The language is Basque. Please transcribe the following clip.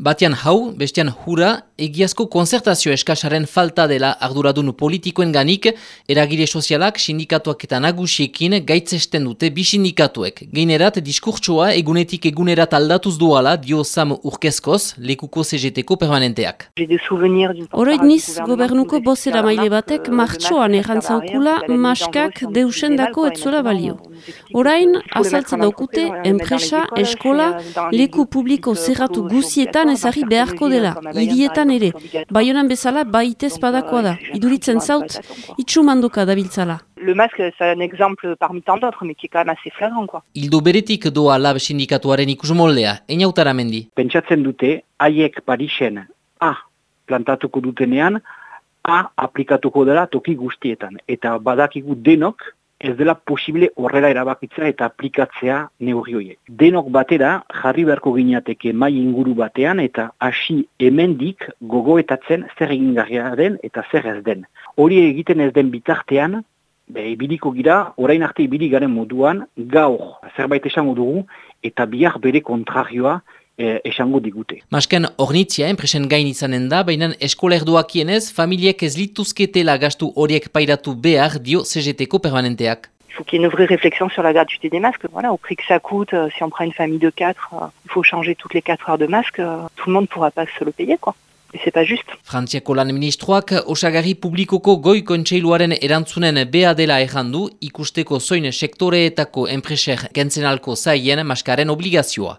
Batean hau, bestean hura, egiazko konzertazio eskasaren falta dela arduradun politikoen ganik, eragire sozialak sindikatuak eta nagusiekin gaitzesten dute bi sindikatuek. Geinerat, diskurtsoa egunetik egunerat aldatuz duala dio Sam Urkezkoz, lekuko CGT-ko permanenteak. Oroit niz gobernuko bozera maile batek martxoan errantzaukula maskak deusendako etzuela balio. Orain, azaltzen daukute, enpresa, eskola, leku publiko zerratu guzietan ezari beharko dela, hirietan ere, baionan bezala baitez padakoa da, iduritzen zaut, itxu mandoka dabiltzala. Le masque, c'est un exemple parmi tant d'autres, mais qui est quand même assez flagrant, quoi. Hildo beretik doa lab sindikatuaren ikusmoldea, einautara mendi. Pentsatzen dute, haiek Parisen A plantatuko dutenean, A aplikatuko dela toki guztietan. Eta badakigu denok, ez dela posible horrela erabakitzea eta aplikatzea neurri horiek. Denok batera jarri beharko gineateke mai inguru batean eta hasi hemendik gogoetatzen zer egin den eta zer ez den. Hori egiten ez den bitartean, be, ibiliko gira, orain arte ibili garen moduan, gaur zerbait esango dugu eta bihar bere kontrarioa eh, esango digute. Masken ornitzia enpresen gain izanen da, baina eskola erduakienez, familiek ez lituzketela gastu horiek pairatu behar dio CGT-ko permanenteak. Il faut qu'il y ait une vraie réflexion sur la gratuité des masques. Voilà, au prix que ça coûte, euh, si on prend une famille de quatre, euh, il faut changer toutes les quatre heures de masque, euh, tout le monde ne pourra pas se le payer, quoi. Et c'est pas juste. Frantziako lan ministroak osagarri publikoko goi kontseiluaren erantzunen bea dela errandu ikusteko zoin sektoreetako enpreser gentzenalko zaien maskaren obligazioa.